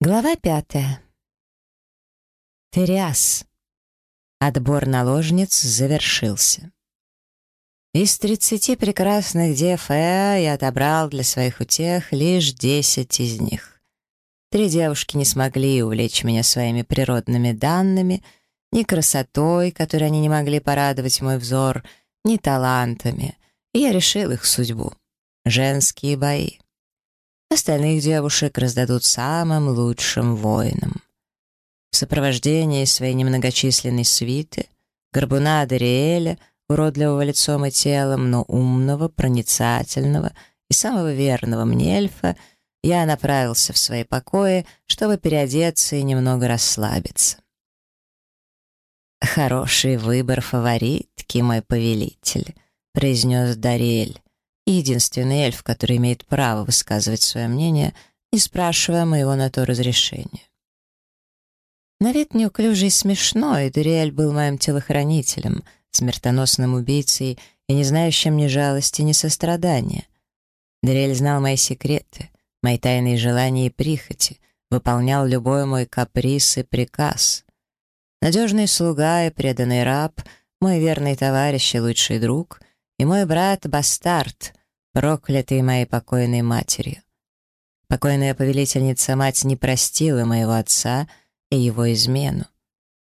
Глава пятая. Фериас. Отбор наложниц завершился. Из тридцати прекрасных дев Э я отобрал для своих утех лишь десять из них. Три девушки не смогли увлечь меня своими природными данными, ни красотой, которой они не могли порадовать мой взор, ни талантами, и я решил их судьбу. Женские бои остальных девушек раздадут самым лучшим воинам. В сопровождении своей немногочисленной свиты, горбуна Адриэля, уродливого лицом и телом, но умного, проницательного и самого верного мне эльфа, я направился в свои покои, чтобы переодеться и немного расслабиться. «Хороший выбор фаворитки, мой повелитель», — произнес Дарель единственный эльф, который имеет право высказывать свое мнение, не спрашивая моего на то разрешения. На вид неуклюжий и смешной, Дуриэль был моим телохранителем, смертоносным убийцей и не знающим ни жалости, ни сострадания. Дуриэль знал мои секреты, мои тайные желания и прихоти, выполнял любой мой каприз и приказ. Надежный слуга и преданный раб, мой верный товарищ и лучший друг — и мой брат Бастард, проклятой моей покойной матерью. Покойная повелительница мать не простила моего отца и его измену.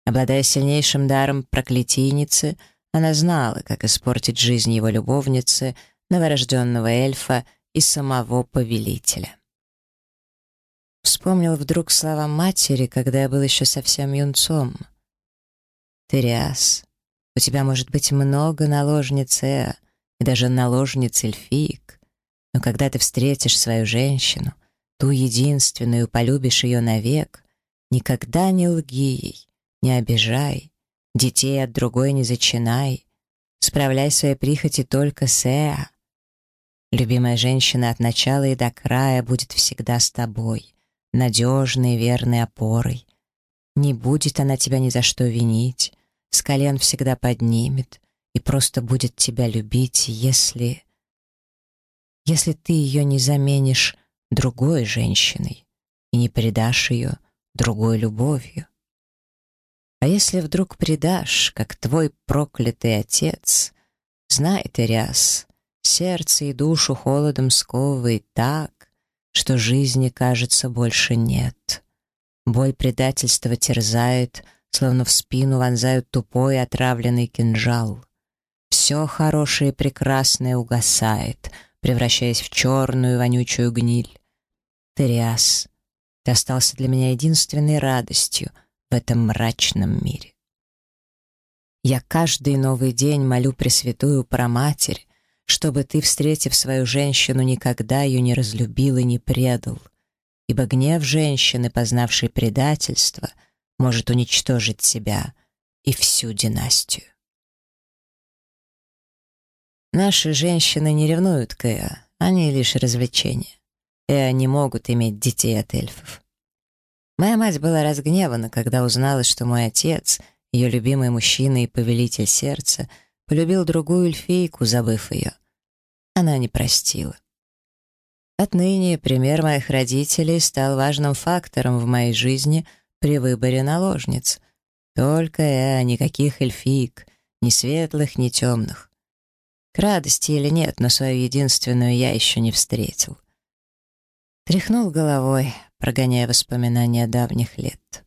Обладая сильнейшим даром проклятийницы, она знала, как испортить жизнь его любовницы, новорожденного эльфа и самого повелителя. Вспомнил вдруг слова матери, когда я был еще совсем юнцом. «Тыриас, у тебя может быть много наложниц, Эа, и даже наложниц эльфиек. Но когда ты встретишь свою женщину, ту единственную, полюбишь ее навек, никогда не лги ей, не обижай, детей от другой не зачинай, справляй свои прихоти только с Эа. Любимая женщина от начала и до края будет всегда с тобой, надежной, верной опорой. Не будет она тебя ни за что винить, с колен всегда поднимет, и просто будет тебя любить, если... если ты ее не заменишь другой женщиной и не предашь ее другой любовью. А если вдруг предашь, как твой проклятый отец, знай, Эриас, сердце и душу холодом сковывает так, что жизни, кажется, больше нет. Боль предательства терзает, словно в спину вонзают тупой отравленный кинжал — все хорошее и прекрасное угасает, превращаясь в черную вонючую гниль. Триас, ты остался для меня единственной радостью в этом мрачном мире. Я каждый новый день молю Пресвятую Проматерь, чтобы ты, встретив свою женщину, никогда ее не разлюбил и не предал, ибо гнев женщины, познавшей предательство, может уничтожить себя и всю династию. Наши женщины не ревнуют к они лишь развлечения. и они могут иметь детей от эльфов. Моя мать была разгневана, когда узнала, что мой отец, ее любимый мужчина и повелитель сердца, полюбил другую эльфийку, забыв ее. Она не простила. Отныне пример моих родителей стал важным фактором в моей жизни при выборе наложниц. Только я никаких эльфиек, ни светлых, ни темных к радости или нет, но свою единственную я еще не встретил. Тряхнул головой, прогоняя воспоминания давних лет.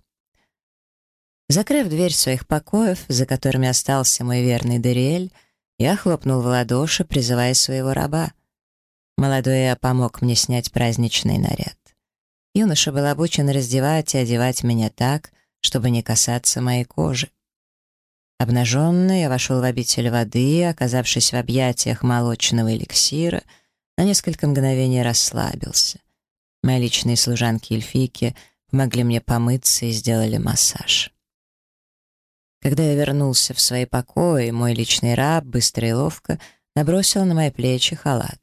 Закрыв дверь своих покоев, за которыми остался мой верный Дериэль, я хлопнул в ладоши, призывая своего раба. Молодой я помог мне снять праздничный наряд. Юноша был обучен раздевать и одевать меня так, чтобы не касаться моей кожи. Обнаженный, я вошел в обитель воды, оказавшись в объятиях молочного эликсира, на несколько мгновений расслабился. Мои личные служанки эльфийки помогли мне помыться и сделали массаж. Когда я вернулся в свои покои, мой личный раб быстро и ловко набросил на мои плечи халат.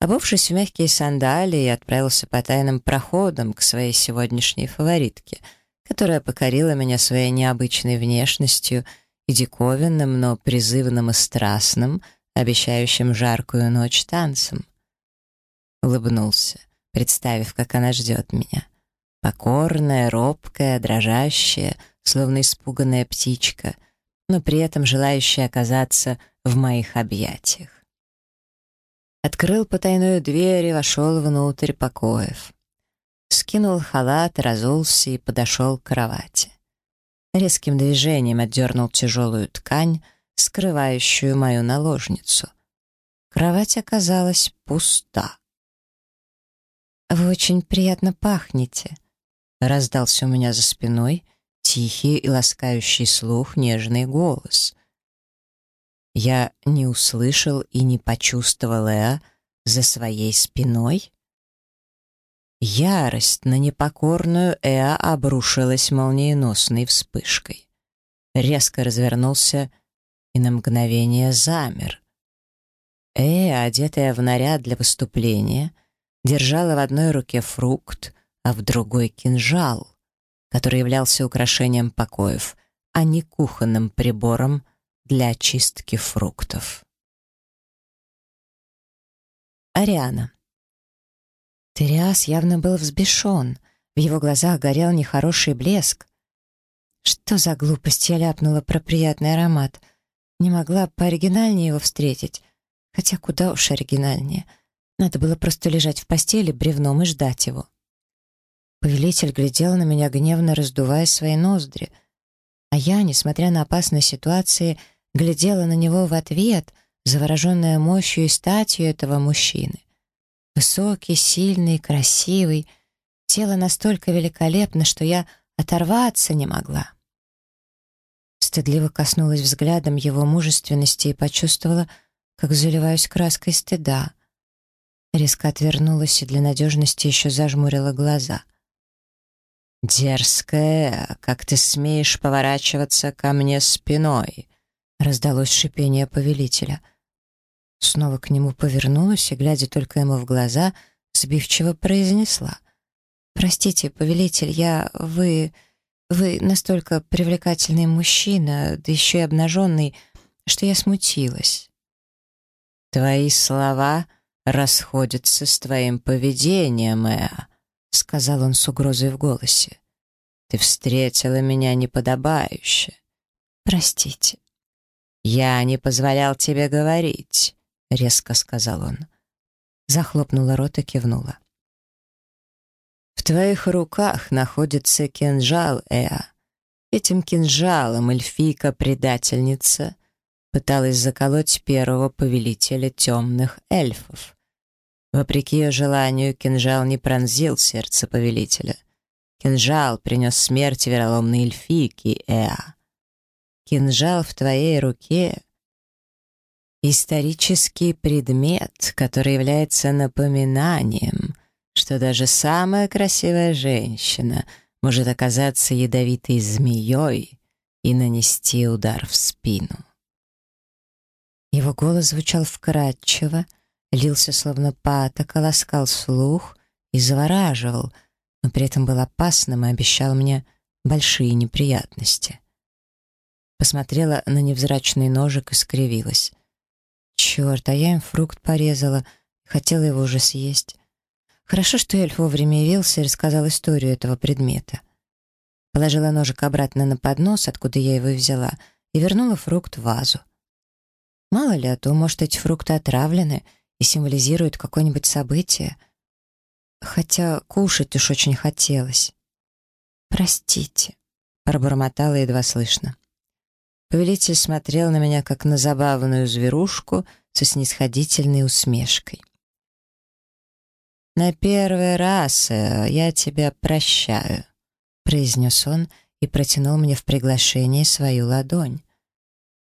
Обувшись в мягкие сандалии, я отправился по тайным проходам к своей сегодняшней фаворитке — которая покорила меня своей необычной внешностью и диковинным, но призывным и страстным, обещающим жаркую ночь танцем. Улыбнулся, представив, как она ждет меня. Покорная, робкая, дрожащая, словно испуганная птичка, но при этом желающая оказаться в моих объятиях. Открыл потайную дверь и вошел внутрь покоев скинул халат, разулся и подошел к кровати. Резким движением отдернул тяжелую ткань, скрывающую мою наложницу. Кровать оказалась пуста. «Вы очень приятно пахнете», — раздался у меня за спиной тихий и ласкающий слух нежный голос. Я не услышал и не почувствовал Эа за своей спиной, Ярость на непокорную Эа обрушилась молниеносной вспышкой. Резко развернулся и на мгновение замер. Эа, одетая в наряд для выступления, держала в одной руке фрукт, а в другой — кинжал, который являлся украшением покоев, а не кухонным прибором для очистки фруктов. Ариана. Териас явно был взбешен. В его глазах горел нехороший блеск. Что за глупость я ляпнула про приятный аромат? Не могла пооригинальнее его встретить. Хотя куда уж оригинальнее. Надо было просто лежать в постели бревном и ждать его. Повелитель глядел на меня, гневно раздувая свои ноздри. А я, несмотря на опасные ситуации, глядела на него в ответ, завороженная мощью и статью этого мужчины. Высокий, сильный, красивый. Тело настолько великолепно, что я оторваться не могла. Стыдливо коснулась взглядом его мужественности и почувствовала, как заливаюсь краской стыда. Резко отвернулась и для надежности еще зажмурила глаза. «Дерзкая, как ты смеешь поворачиваться ко мне спиной!» — раздалось шипение повелителя — Снова к нему повернулась и, глядя только ему в глаза, сбивчиво произнесла. «Простите, повелитель, я... вы... вы настолько привлекательный мужчина, да еще и обнаженный, что я смутилась». «Твои слова расходятся с твоим поведением, Эа», — сказал он с угрозой в голосе. «Ты встретила меня неподобающе». «Простите». «Я не позволял тебе говорить». — резко сказал он. Захлопнула рот и кивнула. «В твоих руках находится кинжал, Эа. Этим кинжалом эльфийка-предательница пыталась заколоть первого повелителя темных эльфов. Вопреки ее желанию, кинжал не пронзил сердце повелителя. Кинжал принес смерть вероломной эльфийки, Эа. Кинжал в твоей руке Исторический предмет, который является напоминанием, что даже самая красивая женщина может оказаться ядовитой змеей и нанести удар в спину. Его голос звучал вкрадчиво, лился словно патока, ласкал слух и завораживал, но при этом был опасным и обещал мне большие неприятности. Посмотрела на невзрачный ножик и скривилась. Черт, а я им фрукт порезала. Хотела его уже съесть. Хорошо, что эльф вовремя явился и рассказал историю этого предмета. Положила ножик обратно на поднос, откуда я его взяла, и вернула фрукт в вазу. Мало ли, а то, может, эти фрукты отравлены и символизируют какое-нибудь событие. Хотя кушать уж очень хотелось. «Простите», — пробормотала едва слышно. Повелитель смотрел на меня, как на забавную зверушку со снисходительной усмешкой. «На первый раз э, я тебя прощаю», — произнес он и протянул мне в приглашении свою ладонь.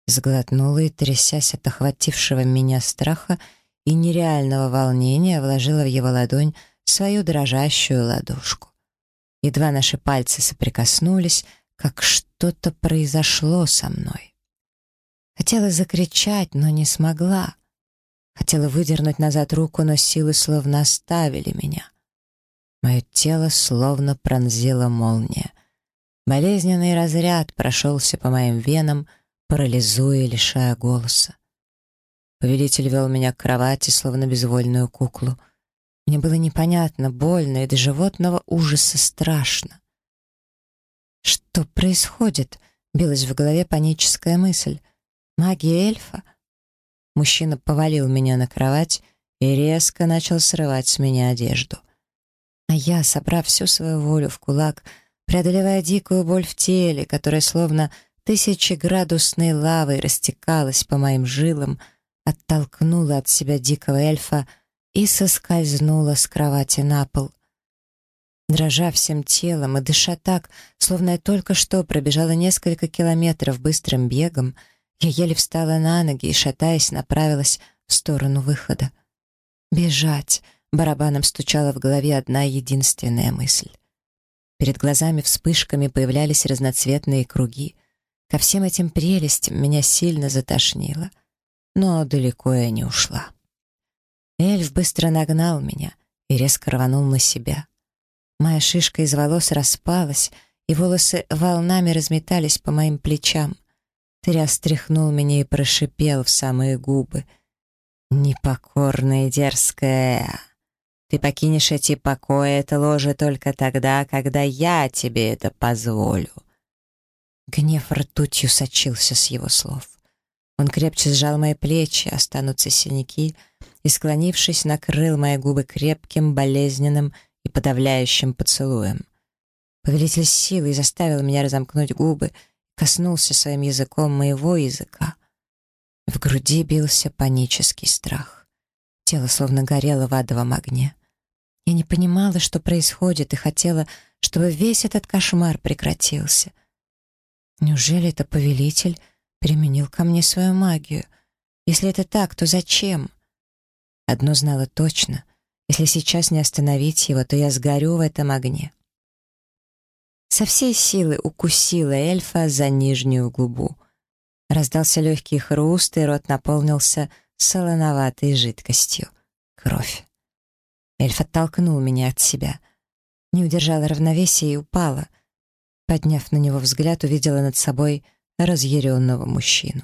Сглотнула и, трясясь от охватившего меня страха и нереального волнения, вложила в его ладонь свою дрожащую ладошку. Едва наши пальцы соприкоснулись, как что что-то произошло со мной. Хотела закричать, но не смогла. Хотела выдернуть назад руку, но силы словно оставили меня. Мое тело словно пронзила молния. Болезненный разряд прошелся по моим венам, парализуя, лишая голоса. Повелитель вел меня к кровати, словно безвольную куклу. Мне было непонятно, больно и до животного ужаса страшно. Что происходит? Билась в голове паническая мысль. Магия эльфа? Мужчина повалил меня на кровать и резко начал срывать с меня одежду. А я, собрав всю свою волю в кулак, преодолевая дикую боль в теле, которая словно тысячеградусной лавой растекалась по моим жилам, оттолкнула от себя дикого эльфа и соскользнула с кровати на пол — Дрожа всем телом и дыша так, словно я только что пробежала несколько километров быстрым бегом, я еле встала на ноги и, шатаясь, направилась в сторону выхода. «Бежать!» — барабаном стучала в голове одна единственная мысль. Перед глазами вспышками появлялись разноцветные круги. Ко всем этим прелестям меня сильно затошнило. Но далеко я не ушла. Эльф быстро нагнал меня и резко рванул на себя — Моя шишка из волос распалась, и волосы волнами разметались по моим плечам. Ты растряхнул меня и прошипел в самые губы. «Непокорная и дерзкая! Ты покинешь эти покои, это ложе только тогда, когда я тебе это позволю!» Гнев ртутью сочился с его слов. Он крепче сжал мои плечи, останутся синяки, и, склонившись, накрыл мои губы крепким, болезненным и подавляющим поцелуем. Повелитель силы заставил меня разомкнуть губы, коснулся своим языком моего языка. В груди бился панический страх. Тело словно горело в адовом огне. Я не понимала, что происходит, и хотела, чтобы весь этот кошмар прекратился. Неужели это повелитель применил ко мне свою магию? Если это так, то зачем? Одно знала точно. Если сейчас не остановить его, то я сгорю в этом огне. Со всей силы укусила эльфа за нижнюю губу. Раздался легкий хруст, и рот наполнился солоноватой жидкостью. Кровь. Эльф оттолкнул меня от себя. Не удержала равновесия и упала. Подняв на него взгляд, увидела над собой разъяренного мужчину.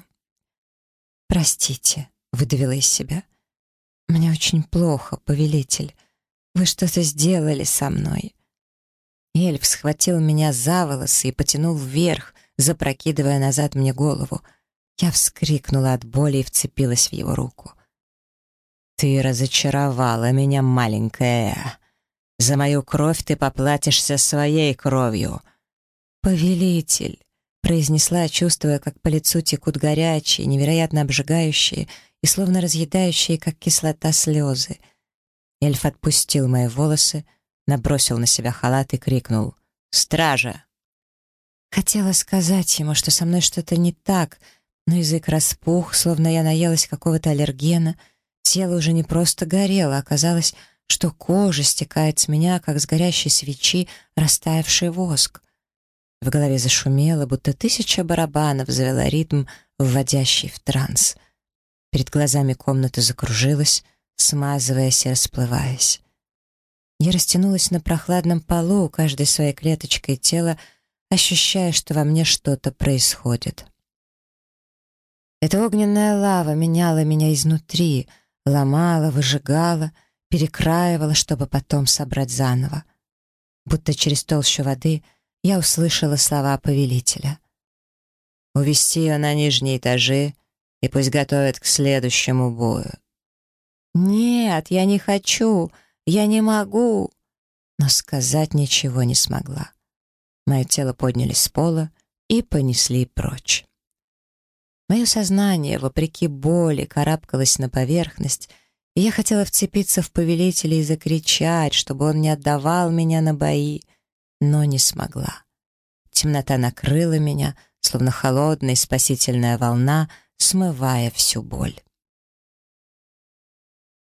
«Простите», — выдавила из себя. «Мне очень плохо, повелитель. Вы что-то сделали со мной». Эльф схватил меня за волосы и потянул вверх, запрокидывая назад мне голову. Я вскрикнула от боли и вцепилась в его руку. «Ты разочаровала меня, маленькая. За мою кровь ты поплатишься своей кровью». «Повелитель», — произнесла, чувствуя, как по лицу текут горячие, невероятно обжигающие и словно разъедающие, как кислота, слезы. Эльф отпустил мои волосы, набросил на себя халат и крикнул «Стража!». Хотела сказать ему, что со мной что-то не так, но язык распух, словно я наелась какого-то аллергена, тело уже не просто горело, а оказалось, что кожа стекает с меня, как с горящей свечи растаявший воск. В голове зашумело, будто тысяча барабанов завела ритм, вводящий в транс — Перед глазами комната закружилась, смазываясь и расплываясь. Я растянулась на прохладном полу, каждой своей клеточкой тела, ощущая, что во мне что-то происходит. Эта огненная лава меняла меня изнутри, ломала, выжигала, перекраивала, чтобы потом собрать заново. Будто через толщу воды я услышала слова повелителя. «Увести ее на нижние этажи, и пусть готовят к следующему бою. «Нет, я не хочу, я не могу!» Но сказать ничего не смогла. Мое тело подняли с пола и понесли прочь. Мое сознание, вопреки боли, карабкалось на поверхность, и я хотела вцепиться в повелителя и закричать, чтобы он не отдавал меня на бои, но не смогла. Темнота накрыла меня, словно холодная спасительная волна — смывая всю боль.